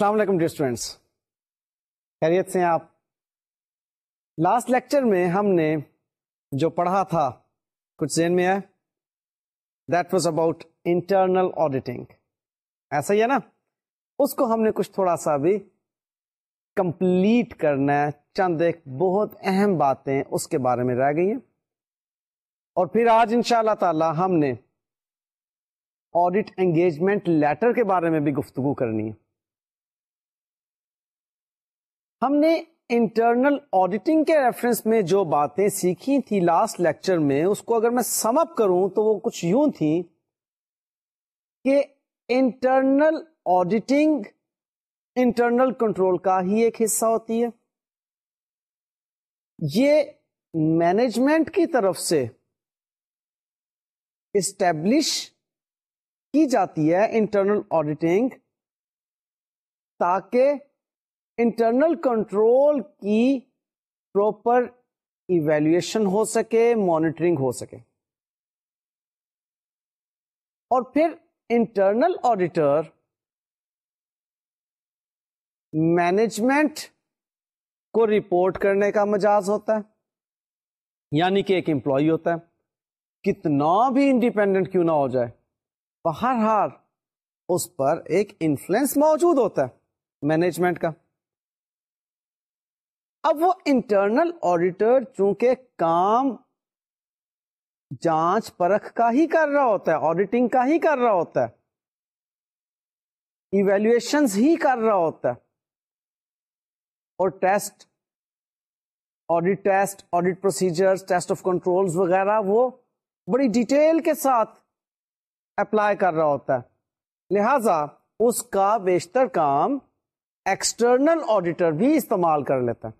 السلام علیکم dear students خیریت سے آپ؟ لاسٹ لیکچر میں ہم نے جو پڑھا تھا، کچھ ذہن میں ہے؟ That was about internal auditing ایسا ہی ہے نا؟ اس کو ہم نے کچھ تھوڑا سا بھی کمپلیٹ کرنا ہے۔ چند ایک بہت اہم باتیں اس کے بارے میں رہ گئی ہیں۔ اور پھر آج ان شاء اللہ تعالی ہم نے آڈیٹ انگیجمنٹ لیٹر کے بارے میں بھی گفتگو کرنی ہے۔ ہم نے انٹرنل آڈیٹنگ کے ریفرنس میں جو باتیں سیکھی تھی لاسٹ لیکچر میں، اس کو اگر میں سم اپ کروں تو وہ کچھ یوں تھی کہ انٹرنل آڈیٹنگ انٹرنل کنٹرول کا ہی ایک حصہ ہوتی ہے۔ یہ مینجمنٹ کی طرف سے اسٹیبلش کی جاتی ہے انٹرنل آڈیٹنگ تاکہ انٹرنل کنٹرول کی پروپر ایویلویشن ہو سکے، مانیٹرنگ ہو سکے۔ اور پھر انٹرنل آڈیٹر، مینجمنٹ کو رپورٹ کرنے کا مجاز ہوتا ہے۔ یعنی کہ ایک امپلائی ہوتا ہے۔ کتنا بھی انڈیپینڈنٹ کیوں نہ ہو جائے ہر ہار اس پر ایک انفلوئنس موجود ہوتا ہے مینجمنٹ کا۔ اب وہ انٹرنل آڈیٹر چونکہ کام جانچ پرکھ کا ہی کر رہا ہوتا ہے آڈیٹنگ کا ہی کر رہا ہوتا ہے ایویلویشن ہی کر رہا ہوتا ہے۔ اور test audit test audit procedure test of control وغیرہ وہ بڑی ڈیٹیل کے ساتھ اپلائی کر رہا ہوتا ہے۔ لہذا اس کا بیشتر کام ایکسٹرنل آڈیٹر بھی استعمال کر لیتا ہے۔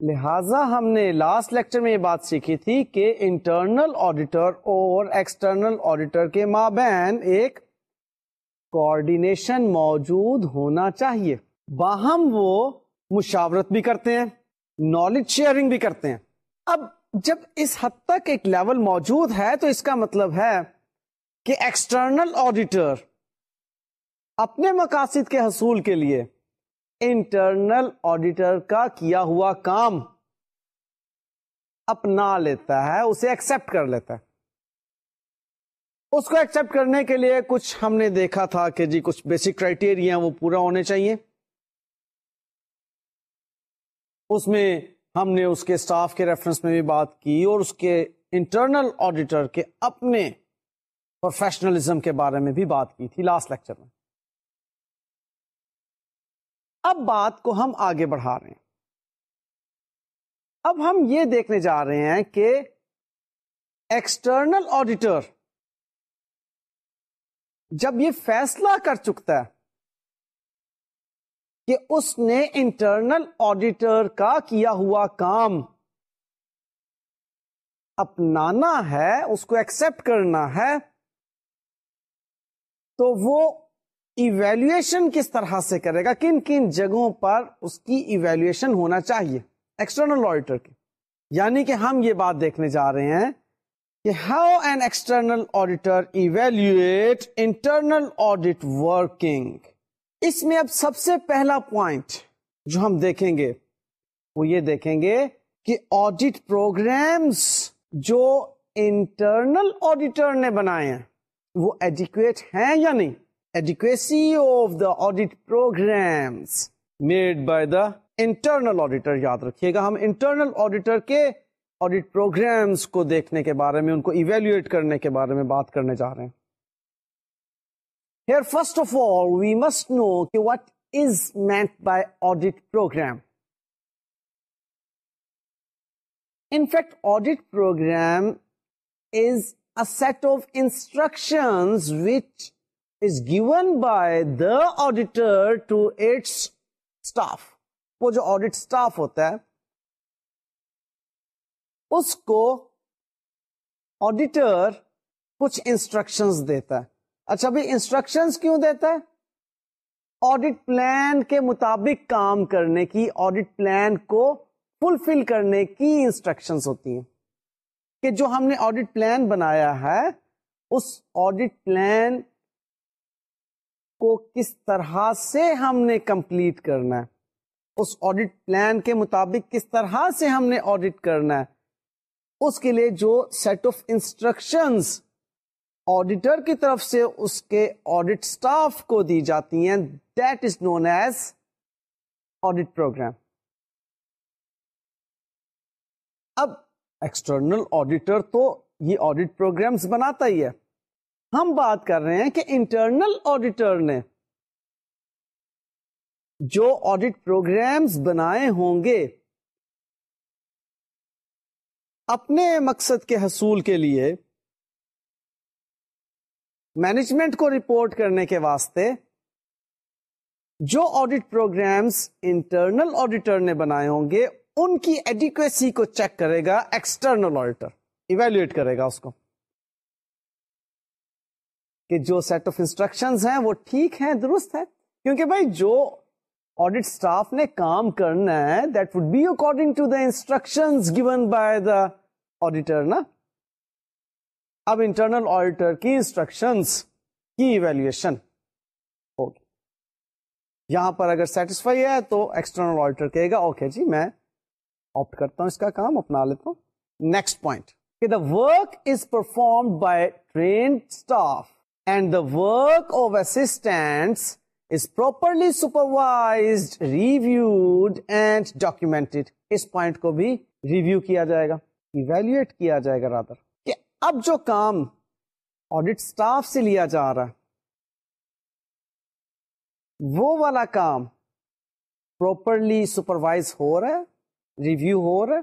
لہذا ہم نے لاسٹ لیکچر میں یہ بات سیکھی تھی کہ انٹرنل آڈیٹر اور ایکسٹرنل آڈیٹر کے مابین ایک کوآڈینیشن موجود ہونا چاہیے۔ باہم وہ مشاورت بھی کرتے ہیں نالج شیئرنگ بھی کرتے ہیں۔ اب جب اس حد تک ایک لیول موجود ہے تو اس کا مطلب ہے کہ ایکسٹرنل آڈیٹر اپنے مقاصد کے حصول کے لیے انٹرنل آڈیٹر کا کیا ہوا کام اپنا لیتا ہے، اسے ایکسپٹ کر لیتا ہے۔ اس کو ایکسپٹ کرنے کے لیے کچھ ہم نے دیکھا تھا کہ جی کچھ بیسک کرائٹیریا وہ پورا ہونے چاہیے۔ اس میں ہم نے اس کے اسٹاف کے ریفرنس میں بھی بات کی اور اس کے انٹرنل آڈیٹر کے اپنے پروفیشنلزم کے بارے میں بھی بات کی تھی لاسٹ لیکچر میں۔ اب بات کو ہم آگے بڑھا رہے ہیں۔ اب ہم یہ دیکھنے جا رہے ہیں کہ ایکسٹرنل آڈیٹر جب یہ فیصلہ کر چکتا ہے کہ اس نے انٹرنل آڈیٹر کا کیا ہوا کام اپنانا ہے، اس کو ایکسپٹ کرنا ہے، تو وہ ایویلویشن کس طرح سے کرے گا؟ کن کن جگہوں پر اس کی ایویلویشن ہونا چاہیے؟ ایکسٹرنل آڈیٹر کی۔ یعنی کہ ہم یہ بات دیکھنے جا رہے ہیں کہ how an external auditor evaluate internal audit working اس میں اب سب سے پہلا پوائنٹ جو ہم دیکھیں گے، وہ یہ دیکھیں گے کہ آڈیٹ پروگرامس جو انٹرنل آڈیٹر نے بنائے ہیں، وہ ایڈیکویٹ ہیں یا نہیں؟ Adequacy of the audit programs made by the internal auditor یاد رکھیے گا ہم انٹرنل آڈیٹر کے آڈیٹ پروگرامس کو دیکھنے کے بارے میں ان کو ایویلویٹ کرنے کے بارے میں بات کرنے جا رہے ہیں Here, first of all, we must know what is meant by audit program. In fact, audit program is a set of instructions which is given by the auditor to its staff وہ جو audit staff ہوتا ہے، اس کو auditor کچھ instruction دیتا ہے. اچھا بھائی انسٹرکشن کیوں دیتا ہے؟ آڈیٹ پلان کے مطابق کام کرنے کی آڈیٹ پلان کو فلفل کرنے کی انسٹرکشن ہوتی ہیں. کہ جو ہم نے آڈیٹ پلان بنایا ہے، اس آڈیٹ پلان کو کس طرح سے ہم نے کمپلیٹ کرنا ہے؟ اس آڈٹ پلان کے مطابق کس طرح سے ہم نے آڈٹ کرنا ہے؟ اس کے لیے جو سیٹ آف انسٹرکشنز آڈیٹر کی طرف سے اس کے آڈٹ اسٹاف کو دی جاتی ہیں that is known as audit program اب ایکسٹرنل آڈیٹر تو یہ آڈٹ پروگرامز بناتا ہی ہے۔ ہم بات کر رہے ہیں کہ انٹرنل آڈیٹر نے جو آڈٹ پروگرامز بنائے ہوں گے اپنے مقصد کے حصول کے لیے مینجمنٹ کو رپورٹ کرنے کے واسطے جو آڈٹ پروگرامز انٹرنل آڈیٹر نے بنائے ہوں گے، ان کی ایڈیکویسی کو چیک کرے گا ایکسٹرنل آڈیٹر ایویلویٹ کرے گا اس کو۔ کہ جو سیٹ آف انسٹرکشن ہیں وہ ٹھیک ہیں، درست ہے کیونکہ بھائی جو آڈیٹ اسٹاف نے کام کرنا ہے that would be according to the instruction given by the auditor نا؟ اب انٹرنل آڈیٹر کی انسٹرکشن کی ایویلویشن ہوگی۔ یہاں پر اگر سیٹسفائی ہے تو ایکسٹرنل آڈیٹر کہے گا اوکے جی میں آپٹ کرتا ہوں اس کا کام، اپنا لیتا ہوں۔ نیکسٹ پوائنٹ کہ the work is perform by trained staff and the work of assistants is properly supervised reviewed and documented اس پوائنٹ کو بھی ریویو کیا جائے گا ایویلویٹ کیا جائے گا رادر کہ اب جو کام آڈیٹ اسٹاف سے لیا جا رہا ہے، وہ والا کام پروپرلی سپروائز ہو رہا ہے ریویو ہو رہا ہے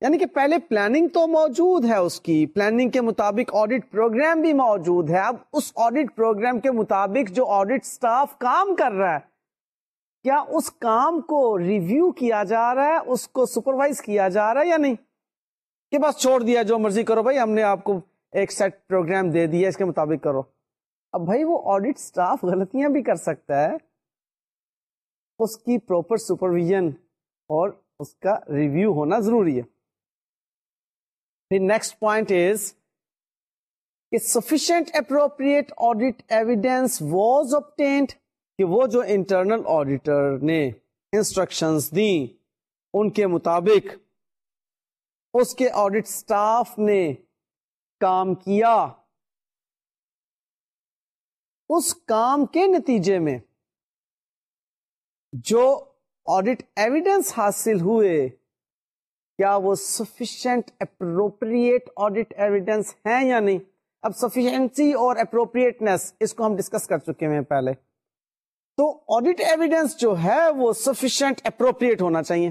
یعنی کہ پہلے پلاننگ تو موجود ہے اس کی پلاننگ کے مطابق آڈٹ پروگرام بھی موجود ہے۔ اب اس آڈٹ پروگرام کے مطابق جو آڈٹ سٹاف کام کر رہا ہے، کیا اس کام کو ریویو کیا جا رہا ہے، اس کو سپروائز کیا جا رہا ہے یا نہیں؟ کہ بس چھوڑ دیا، جو مرضی کرو بھائی، ہم نے آپ کو ایک سیٹ پروگرام دے دیا اس کے مطابق کرو۔ اب بھائی وہ آڈٹ سٹاف غلطیاں بھی کر سکتا ہے۔ اس کی پروپر سپرویژن اور اس کا ریویو ہونا ضروری ہے۔ Next point is sufficient appropriate audit evidence was obtained? کہ وہ جو انٹرنل آڈیٹر نے انسٹرکشن دی، ان کے مطابق اس کے آڈیٹ اسٹاف نے کام کیا۔ اس کام کے نتیجے میں جو آڈیٹ ایویڈینس حاصل ہوئے کیا وہ سفیشینٹ اپروپریٹ آڈیٹ ایویڈینس ہے یا نہیں؟ اب سفیشنسی اور اپروپریٹنس اس کو ہم ڈسکس کر چکے ہیں پہلے۔ تو آڈیٹ ایویڈینس جو ہے وہ سفیشینٹ اپروپریٹ ہونا چاہیے۔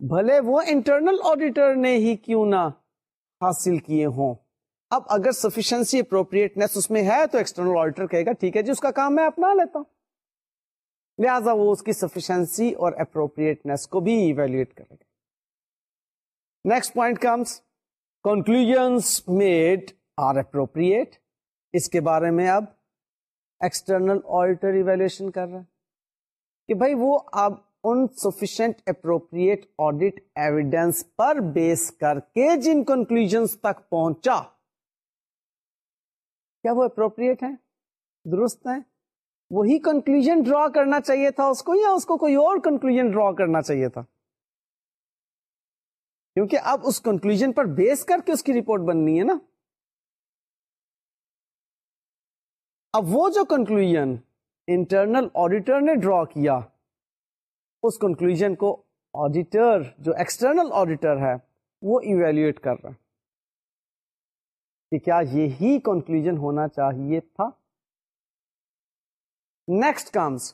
بھلے وہ انٹرنل آڈیٹر نے ہی کیوں نہ حاصل کیے ہوں۔ اب اگر سفیشنسی اپروپریٹنس اس میں ہے تو ایکسٹرنل آڈیٹر کہے گا، ٹھیک ہے جی اس کا کام میں اپنا لیتا ہوں۔ لہذا وہ اس کی سفیشنسی اور اپروپریٹنس کو بھی ایویلویٹ کرے گا۔ Next point comes conclusions made are appropriate اس کے بارے میں اب ایکسٹرنل آڈیٹر ایویلویشن کر رہا ہے کہ بھائی وہ اب ان سفیشینٹ اپروپریٹ آڈیٹ ایویڈینس پر بیس کر کے جن کنکلوژ تک پہنچا، کیا وہ اپروپریٹ ہے درست ہے وہی کنکلوژ ڈرا کرنا چاہیے تھا اس کو یا اس کو کوئی اور کنکلوژ ڈرا کرنا چاہیے تھا؟ کیونکہ اب اس کنکلوژ پر بیس کر کے اس کی رپورٹ بننی ہے نا۔ اب وہ جو کنکلوژ انٹرنل آڈیٹر نے ڈرا کیا، اس کنکلوژ کو آڈیٹر جو ایکسٹرنل آڈیٹر ہے، وہ ایویلویٹ کر رہا کہ کیا یہی کنکلوژ ہونا چاہیے تھا؟ Next comes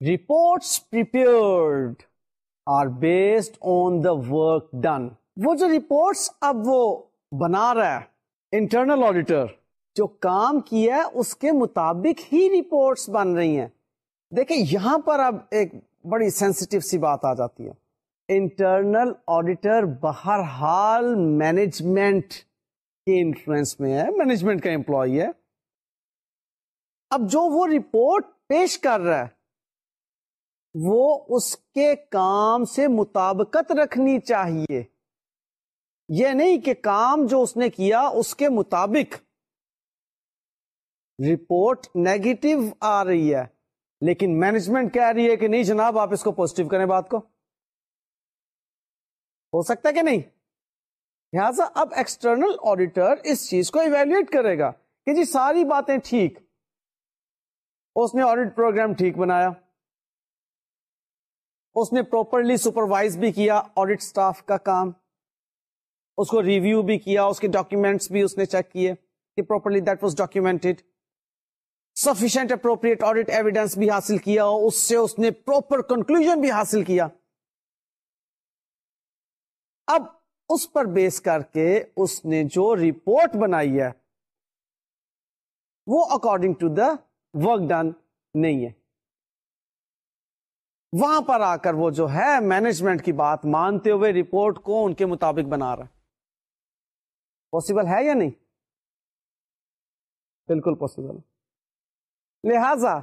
reports are based on the work done وہ جو رپورٹس اب وہ بنا رہا ہے انٹرنل آڈیٹر جو کام کیا ہے، اس کے مطابق ہی رپورٹس بن رہی ہیں. دیکھیں، یہاں پر اب ایک بڑی سینسٹیو سی بات آ جاتی ہے. انٹرنل آڈیٹر بہرحال مینجمنٹ کے انفلوئنس میں ہے مینجمنٹ کا امپلائی ہے. اب جو وہ رپورٹ پیش کر رہا ہے، وہ اس کے کام سے مطابقت رکھنی چاہیے۔ یہ نہیں کہ کام جو اس نے کیا اس کے مطابق۔ رپورٹ نیگیٹو آ رہی ہے، لیکن مینجمنٹ کہہ رہی ہے کہ نہیں جناب، آپ اس کو پوزیٹو کریں بات کو۔ ہو سکتا ہے کہ نہیں؟ لہذا اب ایکسٹرنل آڈیٹر اس چیز کو ایویلویٹ کرے گا کہ جی ساری باتیں ٹھیک۔ اس نے آڈیٹ پروگرام ٹھیک بنایا۔ اس نے پراپرلی سپروائز بھی کیا آڈیٹ سٹاف کا کام۔ اس کو ریویو بھی کیا، اس کے ڈاکیومینٹس بھی اس نے چیک کیے کہ properly that was documented sufficient appropriate audit evidence بھی حاصل کیا اس سے اس نے پراپر کنکلوژن بھی حاصل کیا۔ اب اس پر بیس کر کے اس نے جو رپورٹ بنائی ہے وہ according to the work done نہیں ہے۔ وہاں پر آ کر وہ جو ہے مینجمنٹ کی بات مانتے ہوئے رپورٹ کو ان کے مطابق بنا رہا پاسبل ہے یا نہیں؟ بالکل پاسبل لہذا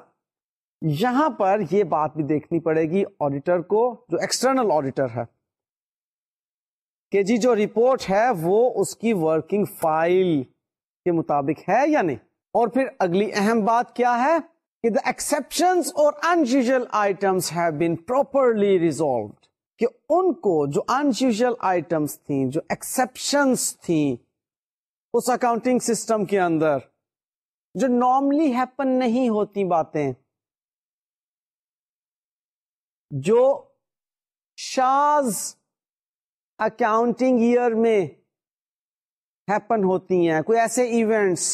یہاں پر یہ بات بھی دیکھنی پڑے گی آڈیٹر کو، جو ایکسٹرنل آڈیٹر ہے۔ کہ جی جو رپورٹ ہے وہ اس کی ورکنگ فائل کے مطابق ہے یا نہیں؟ اور پھر اگلی اہم بات کیا ہے کہ دا ایکسپشن اور unusual items have been properly resolved کہ ان کو جو انیوژل آئٹمس تھیں، جو ایکسپشنس تھیں، اس اکاؤنٹنگ سسٹم کے اندر، جو نارملی ہیپن نہیں ہوتی باتیں، جو شاز اکاؤنٹنگ ایئر میں ہیپن ہوتی ہیں، کوئی ایسے ایونٹس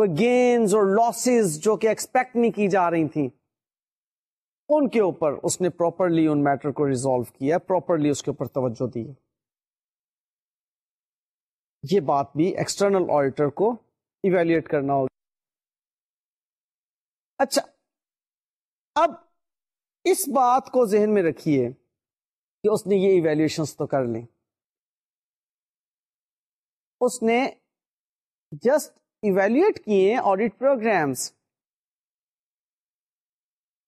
کوئی گینز اور لاسز جو کہ ایکسپیکٹ نہیں کی جا رہی تھیں، ان کے اوپر اس نے پراپرلی ان میٹر کو ریزالو کیا پراپرلی اس کے اوپر توجہ دی۔ یہ بات بھی ایکسٹرنل آڈیٹر کو ایویلویٹ کرنا ہوگا۔ اچھا اب اس بات کو ذہن میں رکھیے کہ اس نے یہ ایویلویشن تو کر لی اس نے جسٹ ایویلویٹ کیے آڈیٹ پروگرامس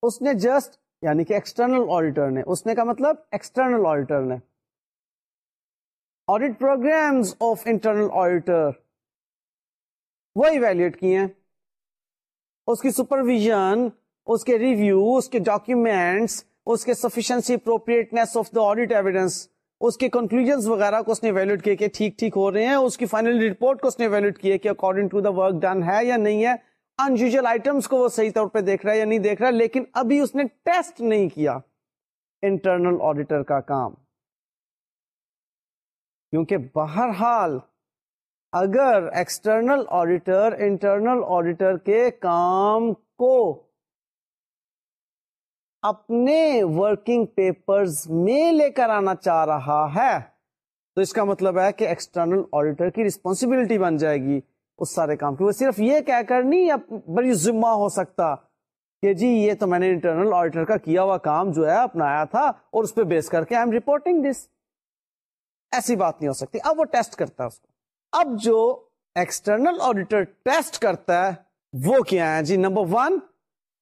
اس نے جسٹ یعنی کہ ایکسٹرنل آڈیٹر نے، اس نے کا مطلب ایکسٹرنل آڈیٹر نے. Audit programs of internal auditor وہ ایویلویٹ کیے. ہیں اس کی سپرویژن اس کے ریویو اس کے ڈاکیومینٹس اس کے sufficiency appropriateness of the audit evidence اس کے کنکلوژ وغیرہ کو اس نے ویلوٹ کیے کہ ٹھیک ٹھیک ہو رہے ہیں، اس کی فائنل رپورٹ کو اس نے ویلوٹ کیے کہ according to the work done ہے یا نہیں ہے۔ انیوژل آئٹمس کو وہ صحیح طور پہ دیکھ رہا ہے یا نہیں دیکھ رہا، لیکن ابھی اس نے ٹیسٹ نہیں کیا۔ انٹرنل آڈیٹر کا کام۔ کیونکہ بہرحال اگر ایکسٹرنل آڈیٹر انٹرنل آڈیٹر کے کام کو اپنے ورکنگ پیپرز میں لے کر آنا چاہ رہا ہے۔ تو اس کا مطلب ہے کہ ایکسٹرنل آڈیٹر کی ریسپانسبلٹی بن جائے گی اس سارے کام کی۔ وہ صرف یہ کہہ کر نہیں بڑی ذمہ ہو سکتا کہ جی یہ تو میں نے انٹرنل آڈیٹر کا کیا ہوا کام جو ہے اپنایا تھا اور اس پہ بیس کر کے آئی ایم رپورٹنگ دس ایسی بات نہیں ہو سکتی۔ اب وہ ٹیسٹ کرتا ہے اس کو۔ اب جو ایکسٹرنل آڈیٹر ٹیسٹ کرتا ہے وہ کیا ہے؟ جی number one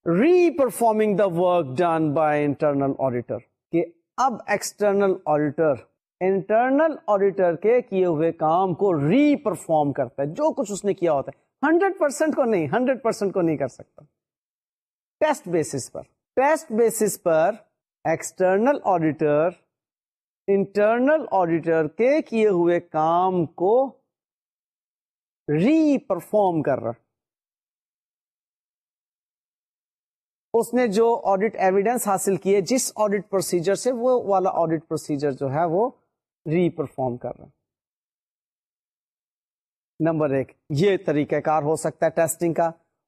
re performing the work done by internal auditor کہ اب ایکسٹرنل آڈیٹر انٹرنل آڈیٹر کے کیے ہوئے کام کو ری پرفارم کرتا ہے، جو کچھ اس نے کیا ہوتا ہے۔ ہنڈریڈ پرسینٹ کو نہیں ہنڈریڈ پرسینٹ کو نہیں کر سکتا۔ ٹیسٹ بیسس پر۔ ٹیسٹ بیسس پر ایکسٹرنل آڈیٹر انٹرنل آڈیٹر کے کیے ہوئے کام کو ری پرفارم کر رہا۔ اس نے جو آڈیٹ ایویڈینس حاصل کیے جس آڈیٹ پروسیجر سے وہ والا آڈیٹ پروسیجر جو ہے وہ ری پرفارم کر رہا نمبر ایک، یہ طریقہ کار ہو سکتا ہے ٹیسٹنگ کا۔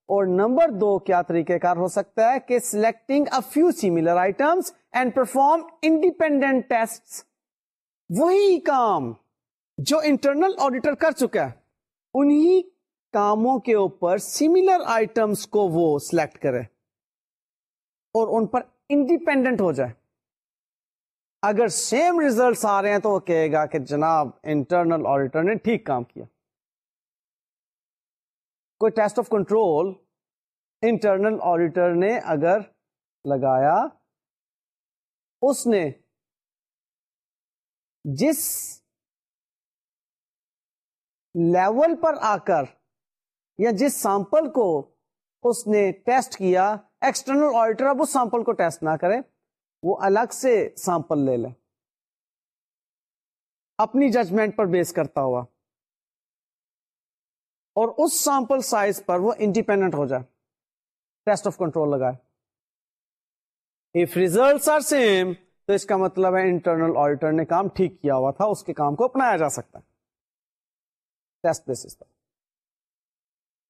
اور نمبر دو، کیا طریقہ کار ہو سکتا ہے کہ selecting a few similar items and perform independent test وہی کام جو انٹرنل آڈیٹر کر چکا ہے۔ انہی کاموں کے اوپر سیملر آئٹمس کو وہ سلیکٹ کرے۔ اور ان پر انڈیپینڈنٹ ہو جائے۔ اگر سیم ریزلٹس آ رہے ہیں تو وہ کہے گا کہ جناب انٹرنل آڈیٹر نے ٹھیک کام کیا۔ کوئی test of control internal auditor نے اگر لگایا، اس نے جس لیول پر آ کر یا جس سیمپل کو اس نے ٹیسٹ کیا ایکسٹرنل آڈیٹر اب اس سیمپل کو ٹیسٹ نہ کرے، وہ الگ سے سیمپل لے لے۔ اپنی ججمنٹ پر بیس کرتا ہوا۔ اور اس سیمپل سائز پر وہ انڈیپینڈنٹ ہو جائے۔ ٹیسٹ آف کنٹرول لگائے۔ اف ریزلٹ آر سیم تو اس کا مطلب ہے انٹرنل آڈیٹر نے کام ٹھیک کیا ہوا تھا، اس کے کام کو اپنایا جا سکتا ہے۔ ٹیسٹ بیسس پر۔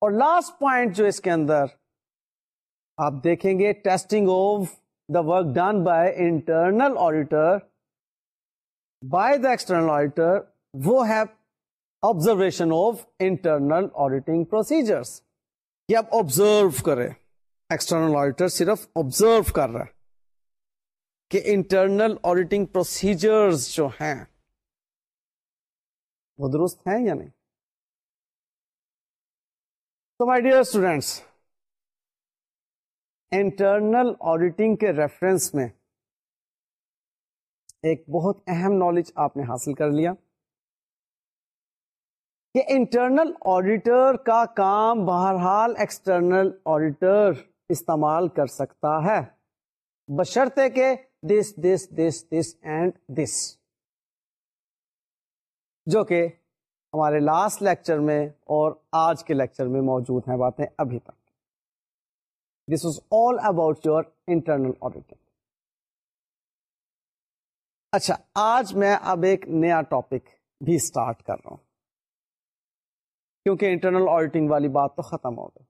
اور لاسٹ پوائنٹ جو اس کے اندر آپ دیکھیں گے testing of the work done by internal auditor by the external auditor وہ ہے observation of internal auditing procedures یہ آپ آبزرو کرے. ایکسٹرنل آڈیٹر صرف آبزرو کر رہا ہے کہ انٹرنل آڈیٹنگ پروسیجرز جو ہیں، وہ درست ہیں یا نہیں؟ تو my dear students internal auditing کے ریفرنس میں ایک بہت اہم نالج آپ نے حاصل کر لیا کہ انٹرنل آڈیٹر کا کام بہرحال ایکسٹرنل آڈیٹر استعمال کر سکتا ہے۔ بشرطے کہ دس دس دس دس اینڈ دس جو کہ ہمارے لاسٹ لیکچر میں اور آج کے لیکچر میں موجود ہیں باتیں ابھی تک۔ This is all about your internal auditing اچھا آج میں اب ایک نیا ٹاپک بھی اسٹارٹ کر رہا ہوں۔ کیونکہ انٹرنل آڈیٹنگ والی بات تو ختم ہو گئی۔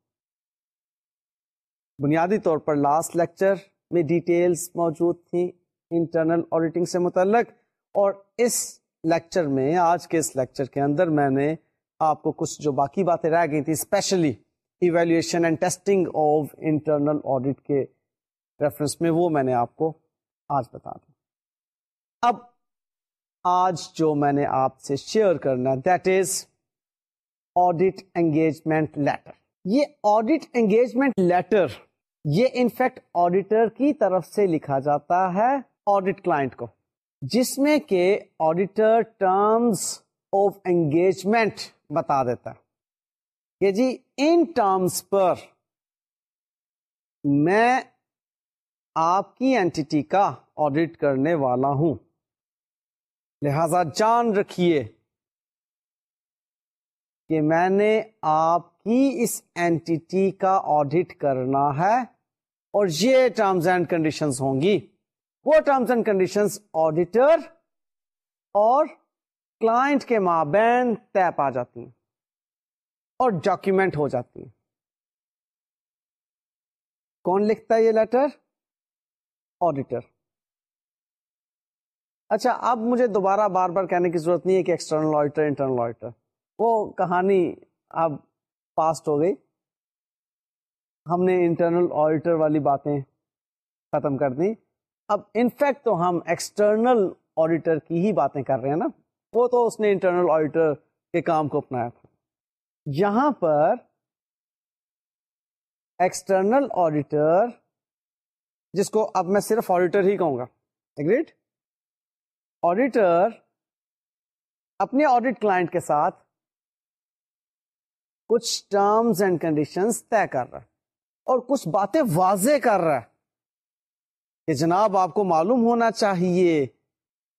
بنیادی طور پر لاسٹ لیکچر میں ڈیٹیلز موجود تھیں انٹرنل آڈیٹنگ سے متعلق، اور اس لیکچر میں، آج کے اس لیکچر کے اندر میں نے آپ کو کچھ جو باقی باتیں رہ گئی تھیں especially evaluation and testing of internal audit کے ریفرنس میں وہ میں نے آپ کو آج بتا دیا اب آج جو میں نے آپ سے شیئر کرنا that is audit engagement letter یہ آڈیٹ انگیجمنٹ لیٹر یہ انفیکٹ آڈیٹر کی طرف سے لکھا جاتا ہے آڈیٹ کلائنٹ کو، جس میں کہ آڈیٹر ٹرمز آف انگیجمنٹ بتا دیتا ہے۔ کہ جی ان ٹرمز پر میں آپ کی اینٹی کا آڈیٹ کرنے والا ہوں۔ لہذا جان رکھیے کہ میں نے آپ کی اس اینٹی کا آڈٹ کرنا ہے اور یہ ٹرمز اینڈ کنڈیشنز ہوں گی۔ وہ ٹرمز اینڈ کنڈیشن آڈیٹر اور کلائنٹ کے مابین طے پا جاتی ہیں۔ اور ڈاکیومنٹ ہو جاتی ہیں۔ کون لکھتا ہے یہ لیٹر آڈیٹر اچھا اب مجھے دوبارہ بار بار کہنے کی ضرورت نہیں ہے کہ ایکسٹرنل آڈیٹر انٹرنل آڈیٹر وہ کہانی اب پاسٹ ہو گئی۔ ہم نے انٹرنل آڈیٹر والی باتیں ختم کر دی اب انفیکٹ تو ہم ایکسٹرنل آڈیٹر کی ہی باتیں کر رہے ہیں نا۔ وہ تو اس نے انٹرنل آڈیٹر کے کام کو اپنایا تھا۔ یہاں پر ایکسٹرنل آڈیٹر جس کو اب میں صرف آڈیٹر ہی کہوں گا۔ اگریڈ آڈیٹر اپنے آڈیٹ کلائنٹ کے ساتھ کچھ ٹرمز اینڈ کنڈیشن طے کر رہا ہے اور کچھ باتیں واضح کر رہا ہے کہ جناب آپ کو معلوم ہونا چاہیے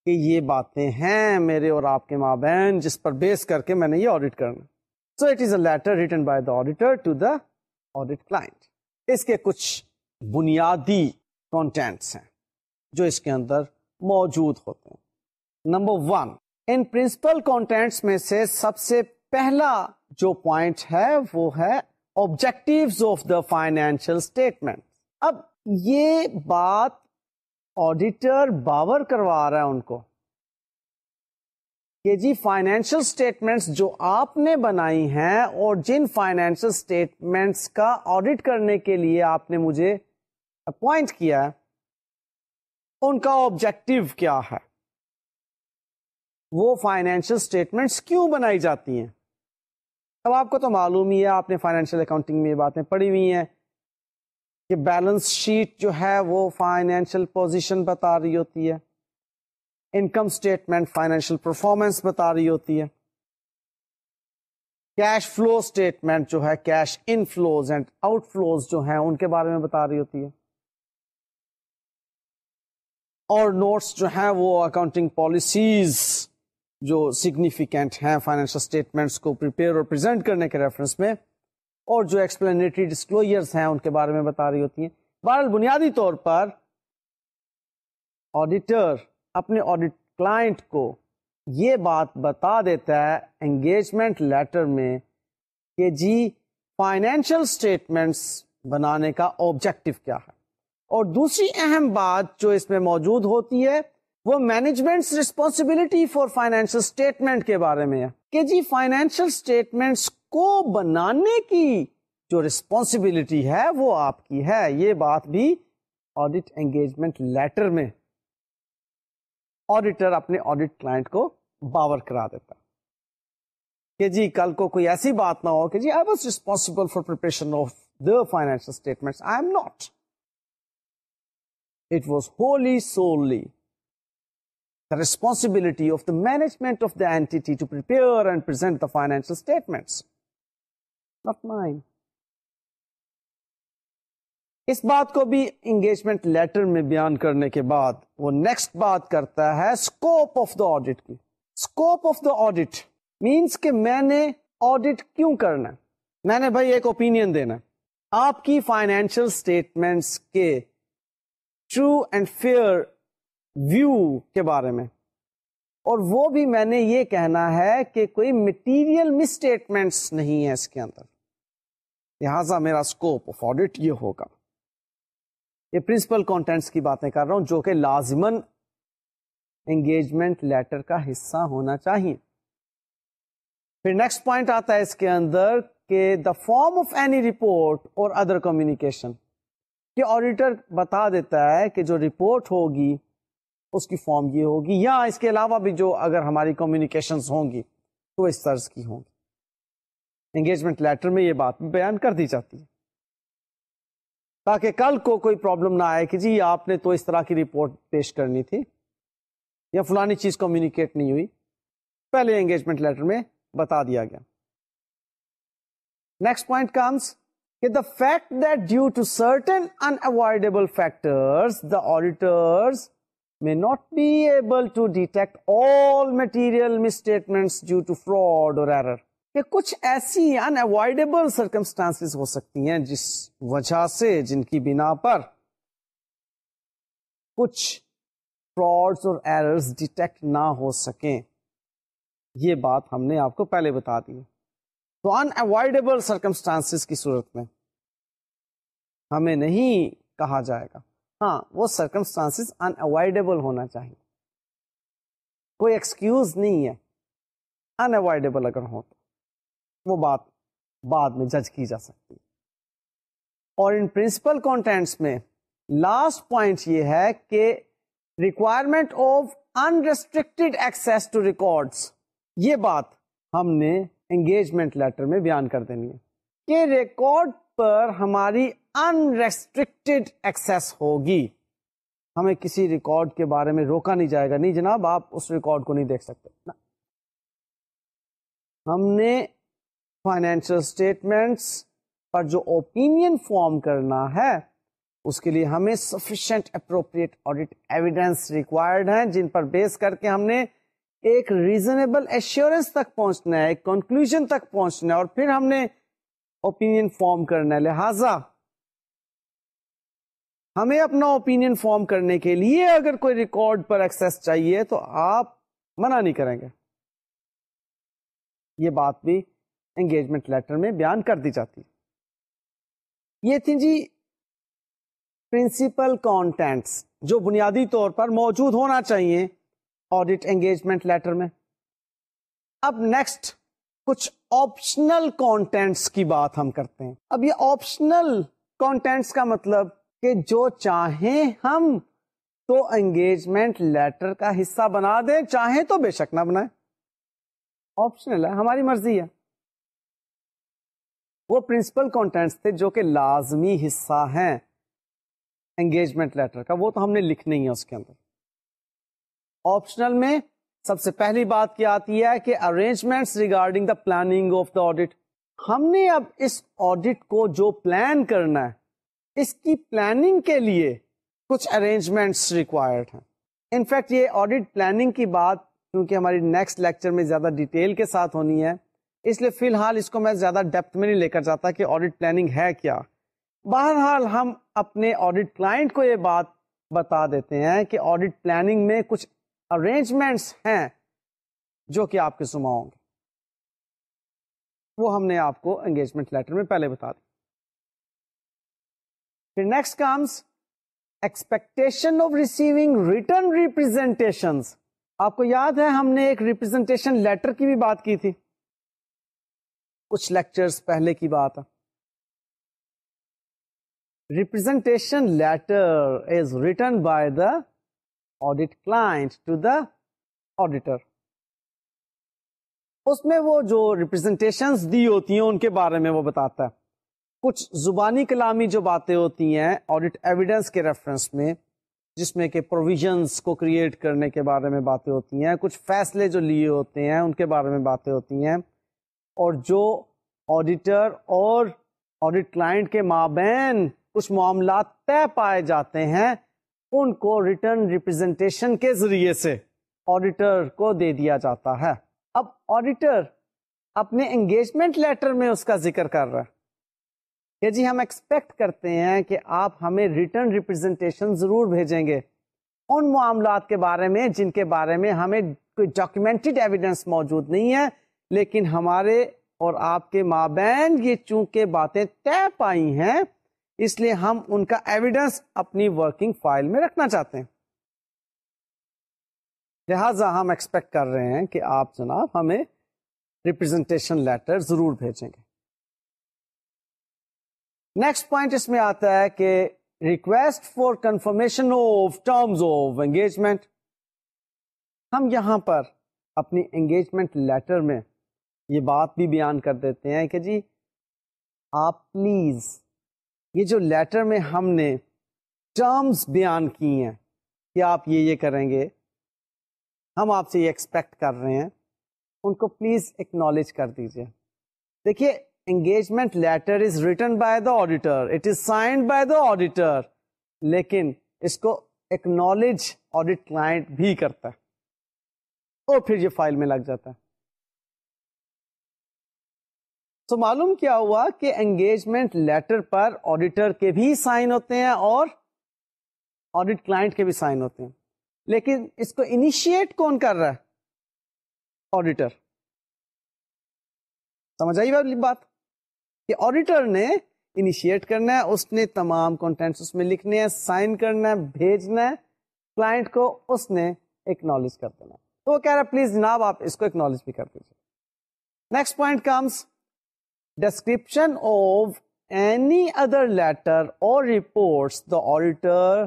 کہ یہ باتیں ہیں میرے اور آپ کے مابین جس پر بیس کر کے میں نے یہ آڈٹ کرنا so it is a letter written by the auditor to the audit client اس کے کچھ بنیادی کانٹینٹس ہیں جو اس کے اندر موجود ہوتے ہیں. نمبر ون ان پرنسپل کانٹینٹس میں سے سب سے پہلا جو پوائنٹ ہے وہ ہے objective of the financial statement اب یہ بات آڈیٹر باور کروا رہا ہے ان کو. کہ جی فائنینشیل اسٹیٹمنٹس جو آپ نے بنائی ہیں اور جن فائنینشیل اسٹیٹمنٹس کا آڈٹ کرنے کے لیے آپ نے مجھے اپوائنٹ کیا ہے، ان کا آبجیکٹو کیا ہے؟ وہ فائنینشیل اسٹیٹمنٹس کیوں بنائی جاتی ہیں؟ اب آپ کو تو معلوم ہی ہے، آپ نے فائنینشیل اکاؤنٹنگ میں یہ باتیں پڑھی ہوئی ہیں کہ بیلنس شیٹ جو ہے وہ فائنینشیل پوزیشن بتا رہی ہوتی ہے۔ انکم اسٹیٹمنٹ فائنینشیل پرفارمنس بتا رہی ہوتی ہے۔ کیش فلو اسٹیٹمنٹ جو ہے cash inflows and outflows جو ہیں، ان کے بارے میں بتا رہی ہوتی ہے۔ اور نوٹس جو ہیں، وہ اکاؤنٹنگ پالیسیز جو سگنیفیکینٹ ہیں فائنینشل اسٹیٹمنٹس کو پریپیئر اور پرزینٹ کرنے کے ریفرنس میں اور جو ایکسپلینیٹری ڈسکلوئرس ہیں، ان کے بارے میں بتا رہی ہوتی ہیں۔ بہرحال بنیادی طور پر آڈیٹر اپنے آڈیٹ کلائنٹ کو یہ بات بتا دیتا ہے انگیجمنٹ لیٹر میں کہ جی فائنینشیل اسٹیٹمنٹس بنانے کا آبجیکٹو کیا ہے۔ اور دوسری اہم بات جو اس میں موجود ہوتی ہے وہ management responsibility for financial statement کے بارے میں ہے کہ جی فائنینشیل اسٹیٹمنٹس کو بنانے کی جو ریسپانسبلٹی ہے وہ آپ کی ہے۔ یہ بات بھی آڈیٹ انگیجمنٹ لیٹر میں آڈیٹر اپنے آڈیٹ کلائنٹ کو باور کرا دیتا کہ جی کل کو کوئی ایسی بات نہ ہو کہ جی I was responsible for preparation of the financial statement I am not it was wholly solely the responsibility of the management of the entity to prepare and present the financial statements not mind اس بات کو بھی engagement letter میں بیان کرنے کے بعد وہ next بات کرتا ہے اسکوپ آف دا آڈیٹ کی۔ Scope of the audit means کہ میں نے آڈیٹ کیوں کرنا میں نے بھائی ایک اوپین دینا آپ کی فائنینشیل اسٹیٹمنٹس کے ٹرو اینڈ فیئر ویو کے بارے میں۔ اور وہ بھی میں نے یہ کہنا ہے کہ کوئی مٹیریل مسٹیٹمنٹس نہیں ہے اس کے اندر۔ لہذا میرا اسکوپ آف آڈیٹ یہ ہوگا۔ یہ پرنسپل کانٹینٹس کی باتیں کر رہا ہوں جو کہ لازمن انگیجمنٹ لیٹر کا حصہ ہونا چاہیے۔ پھر نیکسٹ پوائنٹ آتا ہے اس کے اندر کہ the form of any report or other communication کہ آڈیٹر بتا دیتا ہے کہ جو رپورٹ ہوگی اس کی فارم یہ ہوگی یا اس کے علاوہ بھی جو اگر ہماری کمیونیکیشن ہوں گی تو اس طرز کی ہوں گی۔ انگیجمنٹ لیٹر میں یہ بات بیان کر دی جاتی ہے۔ تاکہ کل کو کوئی پرابلم نہ آئے کہ جی آپ نے تو اس طرح کی رپورٹ پیش کرنی تھی یا فلانی چیز کمیونیکیٹ نہیں ہوئی۔ پہلے انگیجمنٹ لیٹر میں بتا دیا گیا۔ نیکسٹ پوائنٹ کمس کہ the fact that due to certain unavoidable factor the auditors may not be able to detect all material misstatement due to fraud or error کہ کچھ ایسی انوائڈیبل سرکمسٹانس ہو سکتی ہیں جس وجہ سے جن کی بنا پر کچھ فراڈ اور ایررز ڈیٹیکٹ نہ ہو سکیں۔ یہ بات ہم نے آپ کو پہلے بتا دی۔ تو ان اوائڈیبل سرکمسٹانس کی صورت میں ہمیں نہیں کہا جائے گا۔ ہاں وہ سرکمسٹانس ان اوائڈیبل ہونا چاہیے۔ کوئی ایکسکیوز نہیں ہے۔ ان اوائڈیبل اگر ہو تو۔ وہ بات بعد میں جج کی جا سکتی اور ان پرنسپل کانٹینٹس میں لاسٹ پوائنٹ یہ ہے کہ requirement of unrestricted access to records یہ بات ہم نے انگیجمنٹ لیٹر میں بیان کر دینی ہے کہ ریکارڈ پر ہماری انریسٹرکٹیڈ ایکسس ہوگی۔ ہمیں کسی ریکارڈ کے بارے میں روکا نہیں جائے گا۔ نہیں جناب، آپ اس ریکارڈ کو نہیں دیکھ سکتے۔ ہم نے فائنینشل اسٹیٹمنٹس پر جو اوپینین فارم کرنا ہے، اس کے لیے ہمیں sufficient appropriate audit evidence required ہیں، جن پر بیس کر کے ہم نے ایک ریزنیبل ایشورنس تک پہنچنا ہے، ایک کنکلوژ تک پہنچنا ہے، اور پھر ہم نے اوپینین فارم کرنا ہے۔ لہذا، ہمیں اپنا اوپینین فارم کرنے کے لیے اگر کوئی ریکارڈ پر ایکسس چاہیے تو آپ منع نہیں کریں گے۔ یہ بات بھی انگیجمنٹ لیٹر میں بیان کر دی جاتی یہ تھی جی پرنسپل کانٹینٹس جو بنیادی طور پر موجود ہونا چاہیے آڈیٹ انگیجمنٹ لیٹر میں۔ اب نیکسٹ کچھ آپشنل کانٹینٹس کی بات ہم کرتے ہیں۔ اب یہ آپشنل کانٹینٹس کا مطلب کہ جو چاہیں ہم تو انگیجمنٹ لیٹر کا حصہ بنا دیں، چاہیں تو بے شک نہ بنائیں۔ آپشنل ہے، ہماری مرضی ہے۔ وہ پرنسپل کانٹینٹس تھے جو کہ لازمی حصہ ہیں انگیجمنٹ لیٹر کا، وہ تو ہم نے لکھنا ہی ہے اس کے اندر۔ آپشنل میں سب سے پہلی بات کیا آتی ہے کہ arrangement regarding the planning of the audit ہم نے اب اس آڈیٹ کو جو پلان کرنا ہے، اس کی پلاننگ کے لیے کچھ ارینجمنٹس ریکوائرڈ ہیں۔ انفیکٹ یہ آڈیٹ پلاننگ کی بات، کیونکہ ہماری نیکسٹ لیکچر میں زیادہ ڈیٹیل کے ساتھ ہونی ہے اس لیے فی الحال اس کو میں زیادہ ڈیپتھ میں نہیں لے کر جاتا کہ آڈیٹ پلاننگ ہے کیا۔ بہرحال ہم اپنے آڈیٹ کلائنٹ کو یہ بات بتا دیتے ہیں کہ آڈیٹ پلاننگ میں کچھ ارینجمنٹس ہیں جو کہ آپ کے سما ہوں گے۔ وہ ہم نے آپ کو انگیجمنٹ لیٹر میں پہلے بتا دی۔ پھر next comes expectation of receiving written representation آپ کو یاد ہے ہم نے ایک ریپرزینٹیشن لیٹر کی بھی بات کی تھی۔ کچھ لیکچرز پہلے کی بات ہے۔ Representation letter is written by the audit client to the auditor اس میں وہ جو ریپرزینٹیشن دی ہوتی ہیں، ان کے بارے میں وہ بتاتا ہے۔ کچھ زبانی کلامی جو باتیں ہوتی ہیں آڈیٹ ایویڈینس کے ریفرنس میں، جس میں کہ پروویژنس کو کریٹ کرنے کے بارے میں باتیں ہوتی ہیں، کچھ فیصلے جو لیے ہوتے ہیں، ان کے بارے میں باتیں ہوتی ہیں۔ اور جو آڈیٹر اور آڈیٹ کلائنٹ کے مابین کچھ معاملات طے پائے جاتے ہیں، ان کو ریٹرن ریپرزینٹیشن کے ذریعے سے آڈیٹر کو دے دیا جاتا ہے۔ اب آڈیٹر اپنے انگیجمنٹ لیٹر میں اس کا ذکر کر رہا ہے۔ کہ جی ہم ایکسپیکٹ کرتے ہیں کہ آپ ہمیں ریٹرن ریپرزینٹیشن ضرور بھیجیں گے۔ ان معاملات کے بارے میں، جن کے بارے میں ہمیں کوئی ڈاکیومینٹڈ ایویڈینس موجود نہیں ہے لیکن ہمارے اور آپ کے مابین یہ چونکہ باتیں طے پائی ہیں، اس لیے ہم ان کا ایویڈنس اپنی ورکنگ فائل میں رکھنا چاہتے ہیں۔ لہذا ہم ایکسپیکٹ کر رہے ہیں کہ آپ جناب ہمیں ریپرزینٹیشن لیٹر ضرور بھیجیں گے۔ نیکسٹ پوائنٹ اس میں آتا ہے کہ request for confirmation of terms of engagement ہم یہاں پر اپنی انگیجمنٹ لیٹر میں یہ بات بھی بیان کر دیتے ہیں کہ جی آپ پلیز، یہ جو لیٹر میں ہم نے ٹرمز بیان کی ہیں، کہ آپ یہ یہ کریں گے، ہم آپ سے یہ ایکسپیکٹ کر رہے ہیں، ان کو پلیز اکنالج کر دیجیے دیکھیے engagement letter is written by the auditor it is signed by the auditor لیکن اس کو اکنالج آڈیٹ کلائنٹ بھی کرتا ہے۔ اور پھر یہ فائل میں لگ جاتا ہے۔ تو معلوم کیا ہوا کہ انگیجمنٹ لیٹر پر آڈیٹر کے بھی سائن ہوتے ہیں اور آڈیٹ کلائنٹ کے بھی سائن ہوتے ہیں۔ لیکن اس کو انیشیٹ کون کر رہا ہے؟ آڈیٹر سمجھ آئی والی بات؟ کہ آڈیٹر نے انیشیٹ کرنا ہے، اس نے تمام کانٹینٹس اس میں لکھنے ہیں سائن کرنا ہے، بھیجنا ہے کلائنٹ کو اس نے اکنالج کر دینا تو وہ کہہ رہا ہے پلیز جناب، آپ اس کو اکنالج بھی کر دیجیے۔ Next point comes description of any other letter or reports the auditor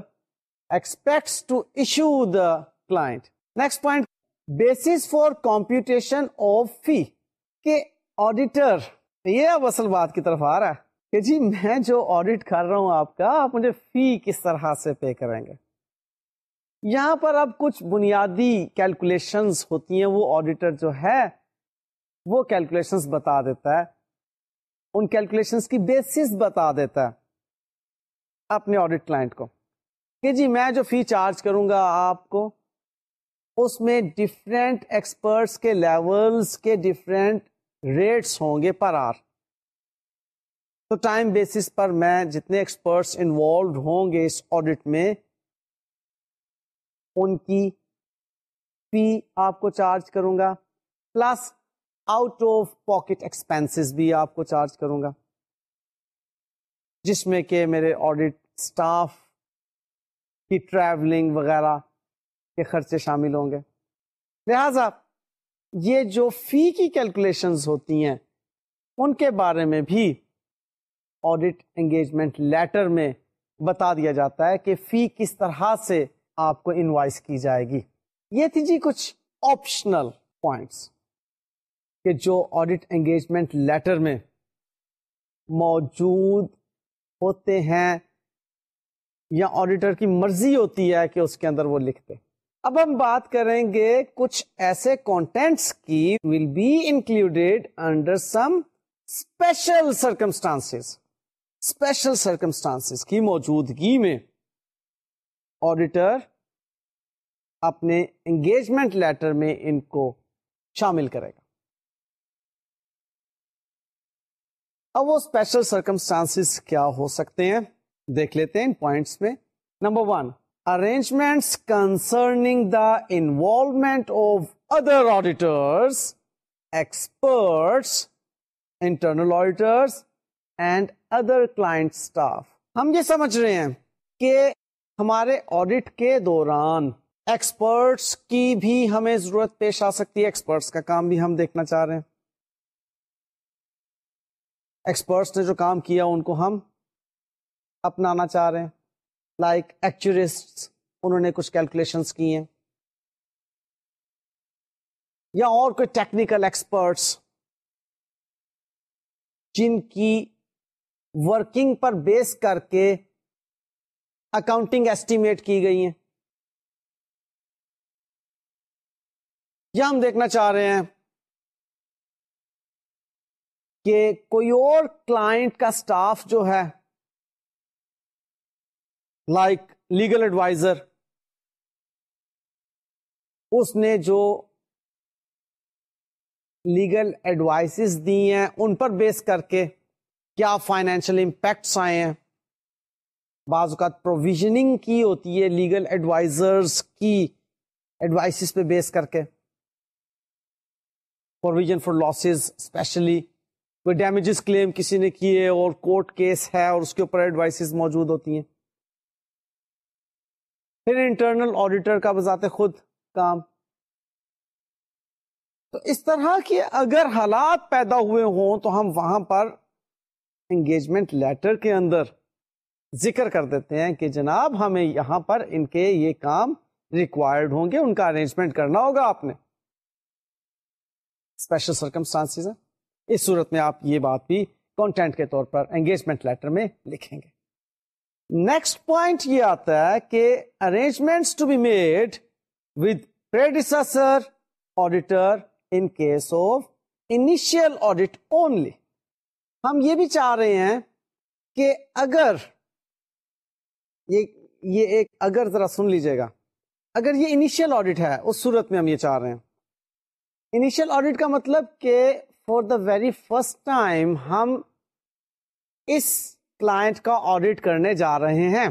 expects to issue the client next point basis for computation of fee کے آڈیٹر یہ اب اصل بات کی طرف آ رہا ہے کہ جی میں جو آڈیٹ کر رہا ہوں آپ کا، آپ مجھے فی کس طرح سے پے کریں گے؟ یہاں پر اب کچھ بنیادی کیلکولیشنز ہوتی ہیں، وہ آڈیٹر جو ہے، وہ کیلکولیشنز بتا دیتا ہے۔ ان کیلکولیشنز کی بیسس بتا دیتا ہے اپنے آڈیٹ کلائنٹ کو کہ جی میں جو فی چارج کروں گا آپ کو، اس میں ڈفرینٹ ایکسپرٹس کے لیولز کے ڈفرینٹ ریٹس ہوں گے پر آر تو ٹائم بیسس پر میں جتنے ایکسپرٹس انوالوڈ ہوں گے اس آڈٹ میں، ان کی فی آپ کو چارج کروں گا۔ Plus out of pocket expense بھی آپ کو چارج کروں گا، جس میں کہ میرے آڈٹ اسٹاف کی ٹریولنگ وغیرہ کے خرچے شامل ہوں گے۔ لہذا یہ جو فی کی کیلکولیشنز ہوتی ہیں، ان کے بارے میں بھی آڈٹ انگیجمنٹ لیٹر میں بتا دیا جاتا ہے کہ فی کس طرح سے آپ کو انوائس کی جائے گی۔ یہ تھی جی کچھ آپشنل پوائنٹس کہ جو آڈٹ انگیجمنٹ لیٹر میں موجود ہوتے ہیں یا آڈیٹر کی مرضی ہوتی ہے کہ اس کے اندر وہ لکھتے اب ہم بات کریں گے کچھ ایسے کانٹینٹس کی will be included under some special circumstance special circumstance کی موجودگی میں آڈیٹر اپنے انگیجمنٹ لیٹر میں ان کو شامل کرے گا۔ اب وہ اسپیشل سرکمسٹانس کیا ہو سکتے ہیں؟ دیکھ لیتے ہیں ان پوائنٹس میں۔ Number one arrangements concerning the involvement of other auditors experts internal auditors and other client staff ہم یہ سمجھ رہے ہیں کہ ہمارے آڈٹ کے دوران ایکسپرٹس کی بھی ہمیں ضرورت پیش آ سکتی ہے۔ ایکسپرٹس کا کام بھی ہم دیکھنا چاہ رہے ہیں۔ ایکسپرٹس نے جو کام کیا، ان کو ہم اپنانا چاہ رہے ہیں۔ لائک ایکچوریسٹ انہوں نے کچھ کیلکولیشن کی ہیں۔ یا اور کوئی ٹیکنیکل ایکسپرٹس جن کی ورکنگ پر بیس کر کے اکاؤنٹنگ ایسٹیمیٹ کی گئی ہیں۔ یا ہم دیکھنا چاہ رہے ہیں کہ کوئی اور کلائنٹ کا سٹاف جو ہے لائک لیگل ایڈوائزر اس نے جو لیگل ایڈوائسز دی ہیں، ان پر بیس کر کے کیا فائنینشیل امپیکٹس آئے ہیں. بعض اوقات پروویژنگ کی ہوتی ہے لیگل ایڈوائزرس کی ایڈوائسز پہ بیس کر کے پروویژن فار لاسز اسپیشلی کوئی ڈیمیجز کلیم کسی نے کیے اور کورٹ کیس ہے اور اس کے اوپر ایڈوائسز موجود ہوتی ہیں۔ پھر انٹرنل آڈیٹر کا بذات خود کام۔ تو اس طرح کے اگر حالات پیدا ہوئے ہوں تو ہم وہاں پر انگیجمنٹ لیٹر کے اندر ذکر کر دیتے ہیں کہ جناب ہمیں یہاں پر ان کے یہ کام ریکوائرڈ ہوں گے، ان کا ارینجمنٹ کرنا ہوگا آپ نے۔ اسپیشل سرکمسٹانس ہے اس صورت میں آپ یہ بات بھی کانٹینٹ کے طور پر انگیجمنٹ لیٹر میں لکھیں گے۔ نیکسٹ پوائنٹ یہ آتا ہے کہ arrangement to be made with predecessor auditor in case of initial audit only ہم یہ بھی چاہ رہے ہیں کہ اگر یہ یہ ایک اگر ذرا سن لیجیے گا۔ اگر یہ انیشیل آڈیٹ ہے، اس صورت میں ہم یہ چاہ رہے ہیں۔ انیشیل آڈیٹ کا مطلب کہ for the very first time ہم اس کلائنٹ کا آڈیٹ کرنے جا رہے ہیں۔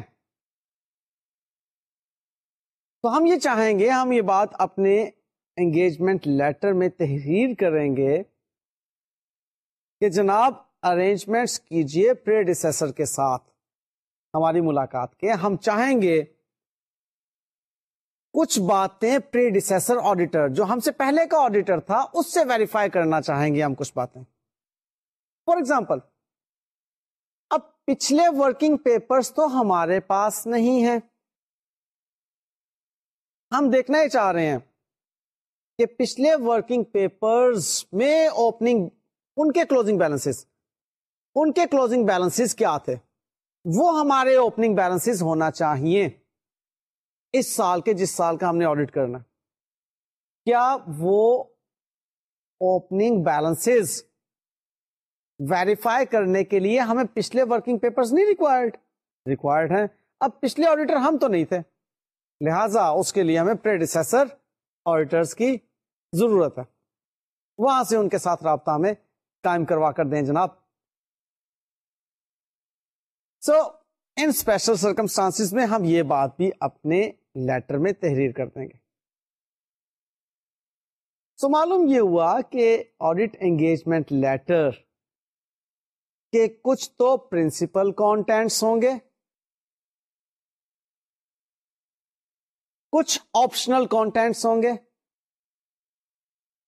تو ہم یہ چاہیں گے، ہم یہ بات اپنے انگیجمنٹ لیٹر میں تحریر کریں گے کہ جناب ارینجمنٹس کیجیے پریڈیسر کے ساتھ ہماری ملاقات کے۔ ہم چاہیں گے کچھ باتیں پریڈیسر آڈیٹر جو ہم سے پہلے کا آڈیٹر تھا، اس سے ویریفائی کرنا چاہیں گے ہم کچھ باتیں۔ فار ایگزامپل اب پچھلے ورکنگ پیپرز تو ہمارے پاس نہیں ہے ہم دیکھنا ہی چاہ رہے ہیں کہ پچھلے ورکنگ پیپرز میں اوپننگ ان کے کلوزنگ بیلنس ان کے کلوزنگ بیلنس کیا تھے؟ وہ ہمارے اوپننگ بیلنس ہونا چاہیے۔ اس سال کے جس سال کا ہم نے آڈٹ کرنا کیا وہ اوپننگ بیلنس ویریفائی کرنے کے لیے ہمیں پچھلے ورکنگ پیپرز نہیں ریکوائرڈ ریکوائرڈ ہیں۔ اب پچھلے آڈیٹر ہم تو نہیں تھے۔ لہذا اس کے لیے ہمیں پریڈیسر آڈیٹرس کی ضرورت ہے۔ وہاں سے ان کے ساتھ رابطہ ہمیں قائم کروا کر دیں جناب۔ سو ان اسپیشل سرکمسٹانس میں ہم یہ بات بھی اپنے لیٹر میں تحریر کر دیں گے۔ سو معلوم یہ ہوا کہ آڈیٹ انگیجمنٹ لیٹر کے کچھ تو پرنسپل کانٹینٹس ہوں گے۔ کچھ آپشنل کانٹینٹس ہوں گے۔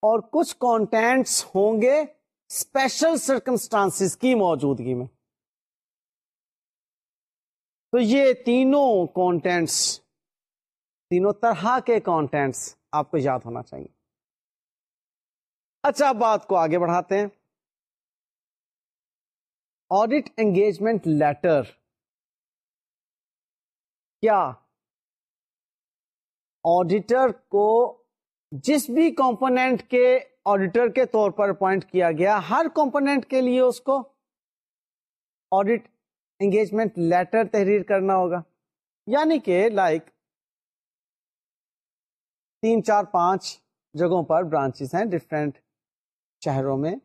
اور کچھ کانٹینٹس ہوں گے اسپیشل سرکمسٹانس کی موجودگی میں۔ تو یہ تینوں کانٹینٹس تینوں طرح کے کانٹینٹس آپ کو یاد ہونا چاہیے۔ اچھا بات کو آگے بڑھاتے ہیں۔ آڈیٹ انگیجمنٹ لیٹر کیا؟ آڈیٹر کو جس بھی کمپونیٹ کے آڈیٹر کے طور پر اپوائنٹ کیا گیا، ہر کمپونیٹ کے لیے اس کو آڈیٹ انگیجمنٹ لیٹر تحریر کرنا ہوگا۔ یعنی کہ لائک تین چار پانچ جگہوں پر برانچز ہیں ڈفرینٹ شہروں میں۔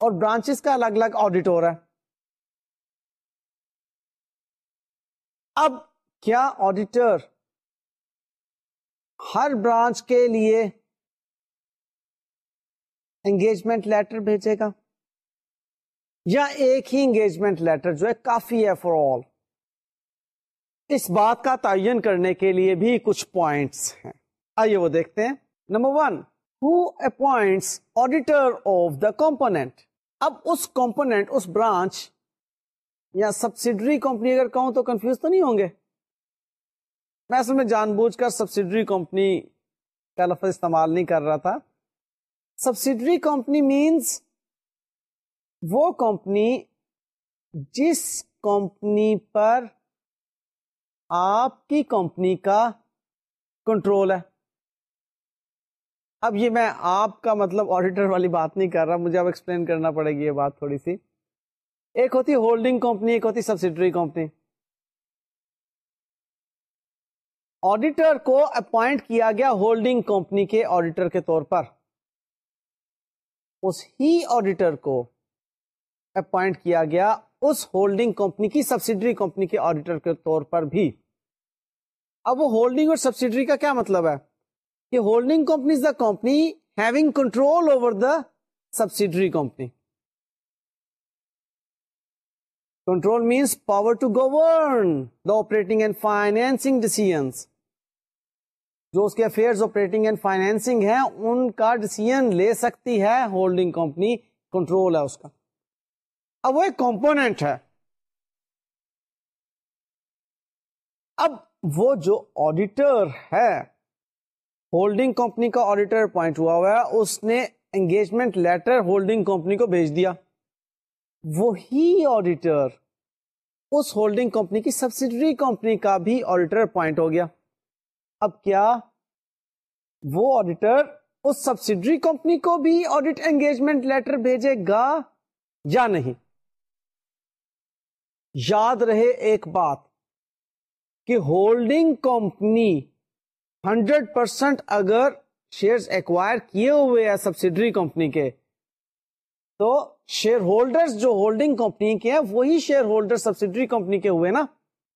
اور برانچز کا الگ الگ آڈیٹور ہے۔ اب کیا آڈیٹر ہر برانچ کے لیے انگیجمنٹ لیٹر بھیجے گا؟ یا ایک ہی انگیجمنٹ لیٹر جو ہے کافی ہے فار آل اس بات کا تعین کرنے کے لیے بھی کچھ پوائنٹس ہیں۔ آئیے وہ دیکھتے ہیں۔ Number one who appoints auditor of the component اب اس کمپونیٹ اس برانچ یا سبسڈری کمپنی اگر کہوں تو کنفیوز تو نہیں ہوں گے۔ میں اصل میں جان بوجھ کر سبسڈری کمپنی کا لفظ استعمال نہیں کر رہا تھا۔ سبسڈری کمپنی مینس وہ کمپنی جس کمپنی پر آپ کی کمپنی کا کنٹرول ہے۔ اب یہ میں آپ کا مطلب آڈیٹر والی بات نہیں کر رہا، مجھے اب ایکسپلین کرنا پڑے گی یہ بات تھوڑی سی۔ ایک ہوتی ہولڈنگ کمپنی ایک ہوتی سبسڈری کمپنی آڈیٹر کو اپوائنٹ کیا گیا ہولڈنگ کمپنی کے آڈیٹر کے طور پر۔ اس ہی آڈیٹر کو اپوائنٹ کیا گیا اس ہولڈنگ کمپنی کی سبسڈری کمپنی کے آڈیٹر کے طور پر بھی۔ اب وہ ہولڈنگ اور سبسڈری کا کیا مطلب ہے؟ کہ holding company the company having control over the subsidiary company control means power to govern the operating and financing decisions جو اس کے افیئر آپریٹنگ اینڈ فائنینسنگ ہے ان کا ڈسیزن لے سکتی ہے ہولڈنگ کمپنی کنٹرول ہے اس کا. اب وہ ایک کمپونیٹ ہے. اب وہ جو آڈیٹر ہے ہولڈنگ کمپنی کا آڈیٹر پوائنٹ ہوا ہوا ہے، اس نے انگیجمنٹ لیٹر ہولڈنگ کمپنی کو بھیج دیا۔ وہی آڈیٹر اس ہولڈنگ کمپنی کی سبسڈری کمپنی کا بھی آڈیٹر پوائنٹ ہو گیا۔ اب کیا وہ آڈیٹر اس سبسڈری کمپنی کو بھی آڈیٹ انگیجمنٹ لیٹر بھیجے گا یا نہیں؟ یاد رہے ایک بات کہ ہولڈنگ کمپنی ہنڈریڈ پرسینٹ اگر شیئر ایکوائر کیے ہوئے ہیں سبسڈری کمپنی کے، تو شیئر ہولڈر جو ہولڈنگ کمپنی کے ہیں، وہی شیئر ہولڈر سبسڈری کمپنی کے ہوئے نا۔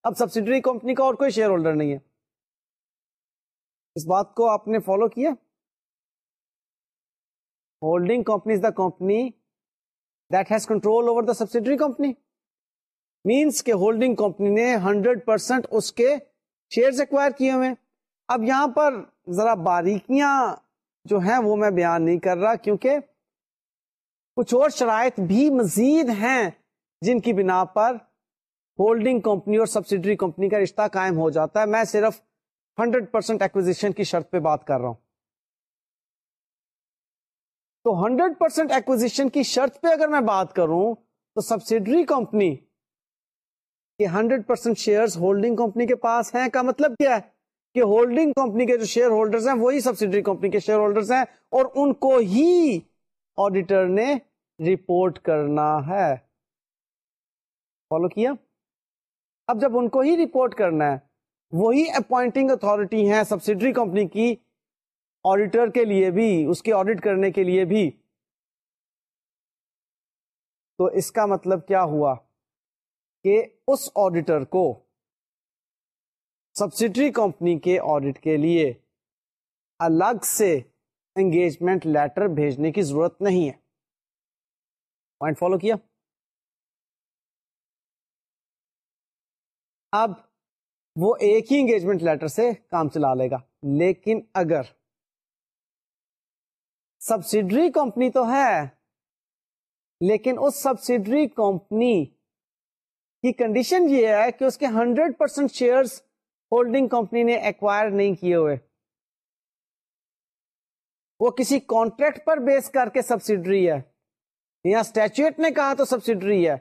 اب سبسڈری کمپنی کا اور کوئی شیئر ہولڈر نہیں ہے۔ اس بات کو آپ نے فالو کیا؟ Holding company is the company that has control over the subsidiary company means کے ہولڈنگ کمپنی نے ہنڈریڈ پرسینٹ اس کے شیئر ایکوائر کیے ہوئے اب یہاں پر ذرا باریکیاں جو ہیں وہ میں بیان نہیں کر رہا کیونکہ کچھ اور شرائط بھی مزید ہیں جن کی بنا پر ہولڈنگ کمپنی اور سبسڈری کمپنی کا رشتہ قائم ہو جاتا ہے۔ میں صرف ہنڈریڈ پرسینٹ ایکوزیشن کی شرط پہ بات کر رہا ہوں۔ تو ہنڈریڈ پرسینٹ ایکوزیشن کی شرط پہ اگر میں بات کروں تو سبسڈری کمپنی کے hundred percent share holding company کے پاس ہیں۔ کا مطلب کیا ہے؟ کہ ہولڈنگ کمپنی کے جو شیئر ہولڈر ہیں، وہی سبسڈری کمپنی کے شیئر ہولڈر ہیں اور ان کو ہی آڈیٹر نے رپورٹ کرنا ہے۔ فالو کیا؟ اب جب ان کو ہی رپورٹ کرنا ہے، وہی اپوائنٹنگ اتارٹی ہیں سبسڈری کمپنی کی آڈیٹر کے لیے بھی، اس کے آڈٹ کرنے کے لیے بھی۔ تو اس کا مطلب کیا ہوا؟ کہ اس آڈیٹر کو سبسڈری کمپنی کے آڈٹ کے لیے الگ سے انگیجمنٹ لیٹر بھیجنے کی ضرورت نہیں ہے۔ پوائنٹ فالو کیا؟ اب وہ ایک ہی انگیجمنٹ لیٹر سے کام چلا لے گا، لیکن اگر سبسڈری کمپنی تو ہے، لیکن اس سبسڈری کمپنی کی کنڈیشن یہ ہے کہ اس کے hundred percent share holding company نے ایکوائر نہیں کیے ہوئے۔ وہ کسی کانٹریکٹ پر بیس کر کے سبسڈری ہے۔ یا اسٹیچوٹ نے کہا تو سبسڈری ہے۔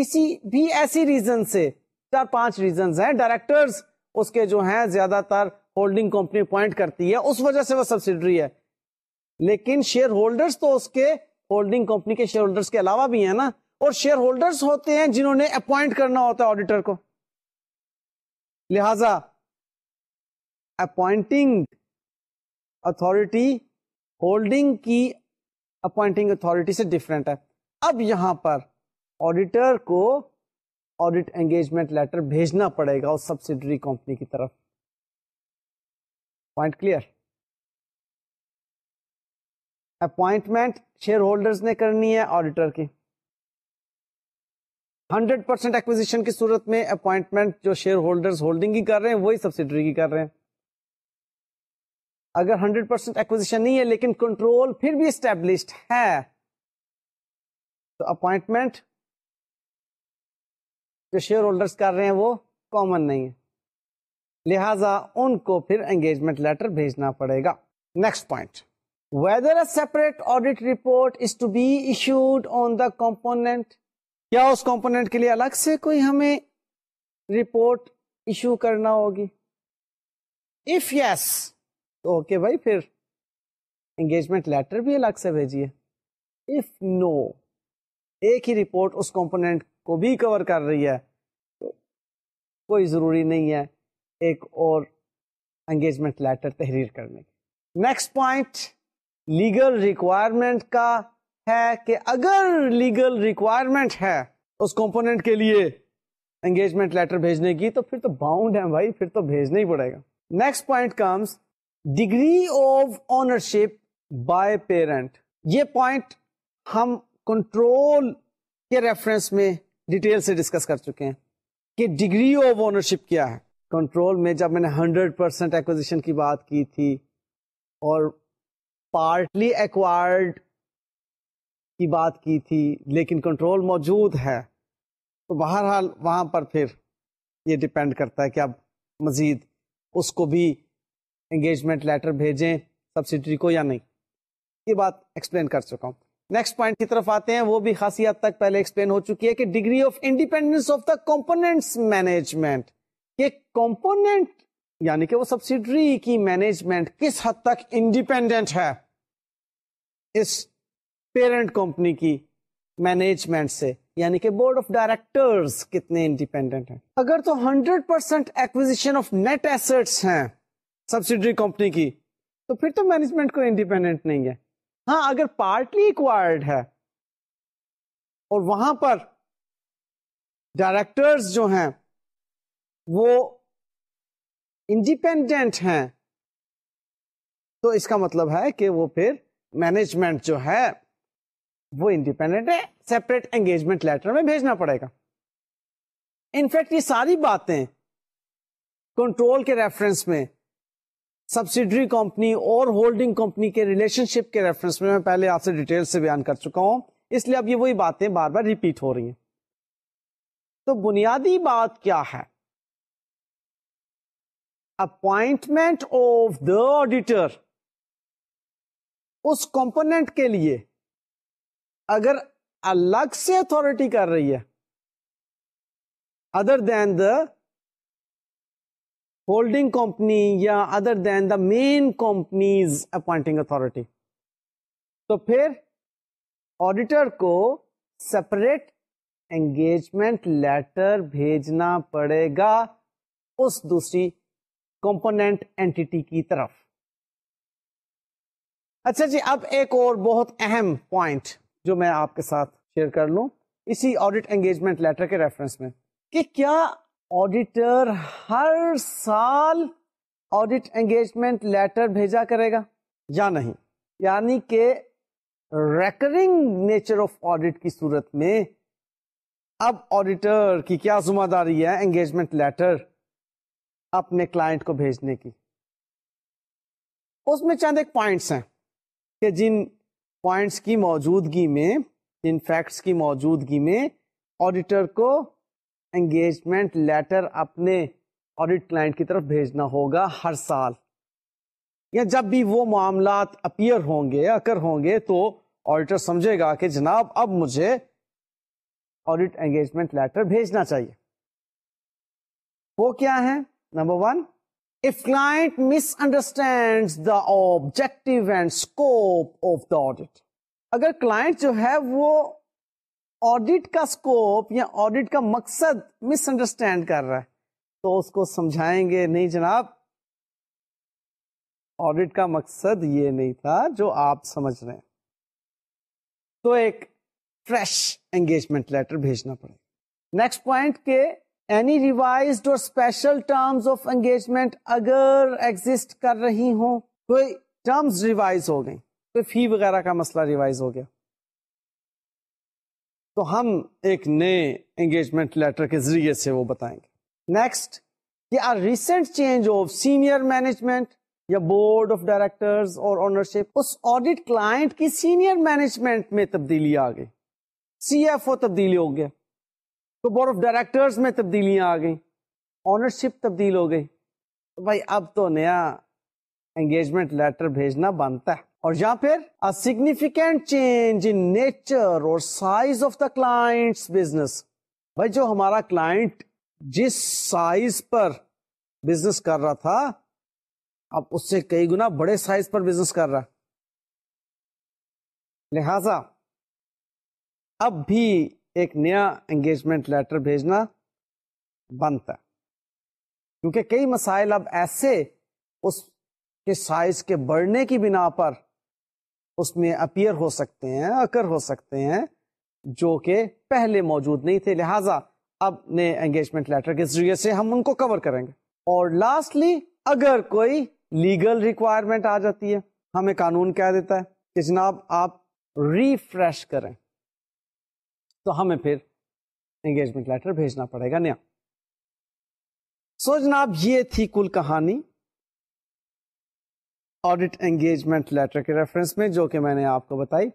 کسی بھی ایسی ریزن سے، چار پانچ ریزنز ہیں۔ ڈائریکٹرز اس کے جو ہیں، زیادہ تر ہولڈنگ کمپنی اپوائنٹ کرتی ہے۔ اس وجہ سے وہ سبسڈری ہے۔ لیکن شیئر ہولڈرز تو اس کے ہولڈنگ کمپنی کے شیئر ہولڈرز کے علاوہ بھی ہیں نا۔ اور شیئر ہولڈرز ہوتے ہیں جنہوں نے اپوائنٹ کرنا ہوتا ہے آڈیٹر کو۔ لہذا اپوائنٹنگ اتارٹی ہولڈنگ کی اپوائنٹنگ اتارٹی سے ڈفرینٹ ہے۔ اب یہاں پر آڈیٹر کو آڈیٹ انگیجمنٹ لیٹر بھیجنا پڑے گا اس سبسڈری کمپنی کی طرف۔ Point clear appointment shareholder نے کرنی ہے آڈیٹر کی۔ ہنڈریڈ پرسینٹ ایکوزیشن کی صورت میں اپوائنٹمنٹ جو شیئر ہولڈر ہولڈنگ کی کر رہے ہیں، وہی سبسڈری کی کر رہے ہیں۔ اگر ہنڈریڈ پرسینٹ ایکوزیشن نہیں ہے، لیکن کنٹرول پھر بھی اسٹیبلشڈ ہے۔ تو اپوائنٹمنٹ جو شیئر ہولڈر کر رہے ہیں، وہ کامن نہیں ہے۔ لہذا ان کو پھر انگیجمنٹ لیٹر بھیجنا پڑے گا۔ Next point whether a separate audit report is to be issued on the component کیا اس کمپونیٹ کے لیے الگ سے کوئی ہمیں رپورٹ ایشو کرنا ہوگی؟ اف یس تو اوکے بھائی، پھر انگیجمنٹ لیٹر بھی الگ سے بھیجیے۔ اف نو ایک ہی رپورٹ اس کمپونیٹ کو بھی کور کر رہی ہے، تو کوئی ضروری نہیں ہے ایک اور انگیجمنٹ لیٹر تحریر کرنے کی۔ نیکسٹ پوائنٹ لیگل ریکوائرمنٹ کا ہے کہ اگر لیگل ریکوائرمنٹ ہے اس کمپونیٹ کے لیے انگیجمنٹ لیٹر بھیجنے کی، تو پھر تو باؤنڈ ہے بھائی، پھر تو بھیجنا ہی پڑے گا۔ Next point comes degree of ownership by parent یہ پوائنٹ ہم کنٹرول کے ریفرنس میں ڈیٹیل سے ڈسکس کر چکے ہیں کہ ڈگری آف اونرشپ کیا ہے۔ کنٹرول میں جب میں نے ہنڈریڈ پرسینٹ ایکوزیشن کی بات کی تھی اور پارٹلی ایکوائرڈ کی بات کی تھی، لیکن کنٹرول موجود ہے۔ تو بہرحال وہاں پر پھر یہ ڈپینڈ کرتا ہے کہ اب مزید اس کو بھی انگیجمنٹ لیٹر بھیجیں سبسڈری کو یا نہیں۔ یہ بات ایکسپلین کر چکا ہوں۔ نیکسٹ پوائنٹ کی طرف آتے ہیں، وہ بھی خاصی حد تک پہلے ایکسپلین ہو چکی ہے کہ degree of independence of the components management کہ کمپونیٹ یعنی کہ وہ سبسڈری کی مینجمنٹ کس حد تک انڈیپینڈنٹ ہے۔ اس پیرنٹ کمپنی کی مینجمنٹ سے یعنی کہ بورڈ آف ڈائریکٹر کتنے انڈیپینڈنٹ ہیں۔ اگر تو hundred percent acquisition of net assets ہیں سبسڈری کمپنی کی، تو پھر تو مینجمنٹ کو انڈیپینڈنٹ نہیں ہے۔ ہاں اگر پارٹلی ایکوائرڈ ہے اور وہاں پر ڈائریکٹرز جو ہیں وہ انڈیپینڈنٹ ہیں، تو اس کا مطلب ہے کہ وہ پھر مینجمنٹ جو ہے وہ انڈیپینڈنٹ ہے سیپریٹ انگیجمنٹ لیٹر میں بھیجنا پڑے گا۔ انفیکٹ یہ ساری باتیں کنٹرول کے ریفرنس میں سبسڈری کمپنی اور ہولڈنگ کمپنی کے ریلیشن شپ کے ریفرنس میں میں پہلے آپ سے ڈیٹیل سے بیان کر چکا ہوں۔ اس لیے اب یہ وہی باتیں بار بار ریپیٹ ہو رہی ہیں۔ تو بنیادی بات کیا ہے؟ اپوائنٹمنٹ آف دا آڈیٹر اس کمپونیٹ کے لیے اگر الگ سے اتارٹی کر رہی ہے other than the holding company یا other than the main companies appointing authority تو پھر آڈیٹر کو سپریٹ انگیجمنٹ لیٹر بھیجنا پڑے گا اس دوسری کمپونیٹ اینٹی کی طرف۔ اچھا جی اب ایک اور بہت اہم پوائنٹ جو میں آپ کے ساتھ شیئر کر لوں، اسی آڈیٹ انگیجمنٹ لیٹر کے ریفرنس میں کہ کیا آڈیٹر ہر سال آڈیٹ انگیجمنٹ لیٹر بھیجا کرے گا یا نہیں؟ یعنی کہ ریکرنگ نیچر آف آڈیٹ کی صورت میں اب آڈیٹر کی کیا ذمہ داری ہے انگیجمنٹ لیٹر اپنے کلائنٹ کو بھیجنے کی؟ اس میں چند ایک پوائنٹس ہیں کہ جن پوائنٹس کی موجودگی میں ان فیکٹس کی موجودگی میں آڈیٹر کو انگیجمنٹ لیٹر اپنے آڈیٹ کلائنٹ کی طرف بھیجنا ہوگا ہر سال۔ یا جب بھی وہ معاملات اپیئر ہوں گے اکر ہوں گے تو آڈیٹر سمجھے گا کہ جناب اب مجھے آڈیٹ انگیجمنٹ لیٹر بھیجنا چاہیے۔ وہ کیا ہے number one if client misunderstands the objective and scope of the audit اگر کلائنٹ جو ہے وہ آڈیٹ کا اسکوپ یا آڈیٹ کا مقصد مس انڈرسٹینڈ کر رہا ہے، تو اس کو سمجھائیں گے، نہیں جناب آڈیٹ کا مقصد یہ نہیں تھا جو آپ سمجھ رہے ہیں۔ تو ایک فریش انگیجمنٹ لیٹر بھیجنا پڑے۔ نیکسٹ پوائنٹ کے اینی ریوائزڈ اور اسپیشل ٹرمز آف انگیجمنٹ اگر ایگزٹ کر رہی ہوں کوئی ٹرمز ریوائز ہو گئی کوئی فی وغیرہ کا مسئلہ ریوائز ہو گیا۔ تو ہم ایک نئے انگیجمنٹ لیٹر کے ذریعے سے وہ بتائیں گے۔ Next recent change of senior management یا بورڈ آف ڈائریکٹر اور اونرشپ اس آڈیٹ کلائنٹ کی سینئر مینجمنٹ میں تبدیلی آ گئی۔ سی ایف او تبدیلی ہو گیا۔ تو بورڈ آف ڈائریکٹر میں تبدیلیاں آ گئی اونرشپ تبدیل ہو گئی۔ تو بھائی، اب تو نیا انگیجمنٹ لیٹر بھیجنا بنتا ہے۔ اور یا پھر سگنیفیکینٹ چینج ان نیچر اور size of the client business بھائی، جو ہمارا کلائنٹ جس سائز پر بزنس کر رہا تھا، اب اس سے کئی گنا بڑے سائز پر بزنس کر رہا لہذا، اب بھی ایک نیا انگیجمنٹ لیٹر بھیجنا بنتا ہے کیونکہ کئی مسائل اب ایسے اس کے سائز کے بڑھنے کی بنا پر اس میں اپیئر ہو سکتے ہیں اکر ہو سکتے ہیں، جو کہ پہلے موجود نہیں تھے۔ لہٰذا اب نئے انگیجمنٹ لیٹر کے ذریعے سے ہم ان کو کور کریں گے۔ اور لاسٹلی اگر کوئی لیگل ریکوائرمنٹ آ جاتی ہے، ہمیں قانون کیا دیتا ہے کہ جناب آپ ریفریش کریں۔ تو ہمیں پھر انگیجمنٹ لیٹر بھیجنا پڑے گا نیا۔ سو جناب یہ تھی کل کہانی آڈیٹ انگیجمنٹ لیٹر کے ریفرنس میں، جو کہ میں نے آپ کو بتائی۔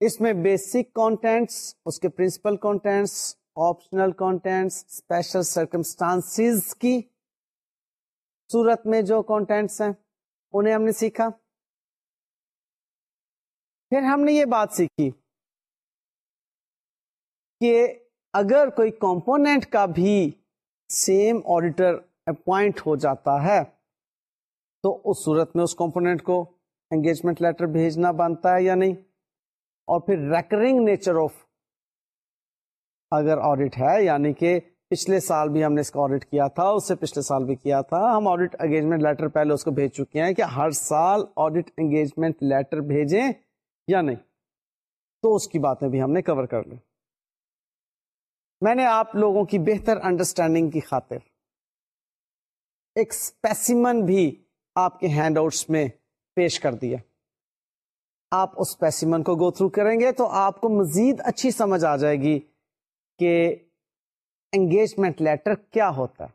اس میں بیسک کانٹینٹس اس کے principal contents optional contents special circumstance کی صورت میں جو کانٹینٹس ہیں، انہیں ہم نے سیکھا۔ پھر ہم نے یہ بات سیکھی۔ کہ اگر کوئی کمپونیٹ کا بھی سیم آڈیٹر اپوائنٹ ہو جاتا ہے، تو اس صورت میں اس کمپونیٹ کو انگیجمنٹ لیٹر بھیجنا بنتا ہے یا نہیں؟ اور پھر ریکرنگ نیچر آف اگر آڈٹ ہے یعنی کہ پچھلے سال بھی ہم نے اس کا آڈٹ کیا تھا، اس سے پچھلے سال بھی کیا تھا، ہم آڈٹ انگیجمنٹ لیٹر پہلے اس کو بھیج چکے ہیں کہ ہر سال آڈٹ انگیجمنٹ لیٹر بھیجیں یا نہیں؟ تو اس کی باتیں بھی ہم نے کور کر لی۔ میں نے آپ لوگوں کی بہتر انڈرسٹینڈنگ کی خاطر ایک اسپیسیمن بھی آپ کے ہینڈ آؤٹس میں پیش کر دیا۔ آپ اس پیسیمن کو گو تھرو کریں گے تو آپ کو مزید اچھی سمجھ آ جائے گی کہ انگیجمنٹ لیٹر کیا ہوتا ہے۔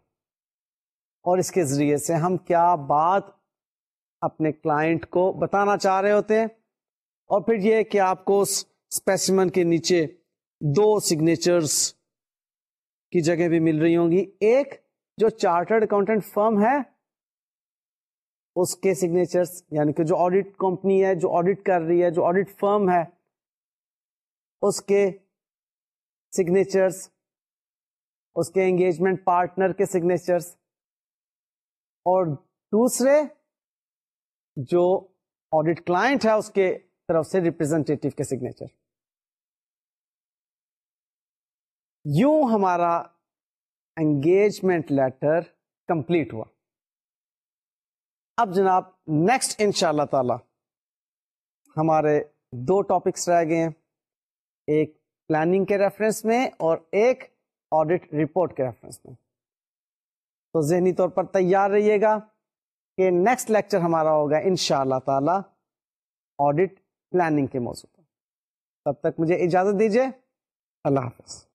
اور اس کے ذریعے سے ہم کیا بات اپنے کلائنٹ کو بتانا چاہ رہے ہوتے ہیں۔ اور پھر یہ کہ آپ کو اس اسپیسیمن کے نیچے دو سگنیچرس کی جگہ بھی مل رہی ہوں گی۔ ایک جو چارٹرڈ اکاؤنٹنٹ فرم ہے، اس کے سگنیچرس یعنی کہ جو آڈیٹ کمپنی ہے، جو آڈیٹ کر رہی ہے، جو آڈیٹ فرم ہے، اس کے سگنیچرس اس کے انگیجمنٹ پارٹنر کے سگنیچرس اور دوسرے جو آڈیٹ کلائنٹ ہے، اس کے طرف سے ریپرزینٹیو کے سگنیچر یوں ہمارا انگیجمنٹ لیٹر کمپلیٹ ہوا۔ اب جناب نیکسٹ ان شاء اللہ تعالی ہمارے دو ٹاپکس رہ گئے ہیں۔ ایک پلاننگ کے ریفرنس میں اور ایک آڈٹ رپورٹ کے ریفرنس میں۔ تو ذہنی طور پر تیار رہیے گا کہ نیکسٹ لیکچر ہمارا ہوگا ان شاء اللہ تعالی آڈٹ پلاننگ کے موضوع پر۔ تب تک مجھے اجازت دیجیے اللہ حافظ۔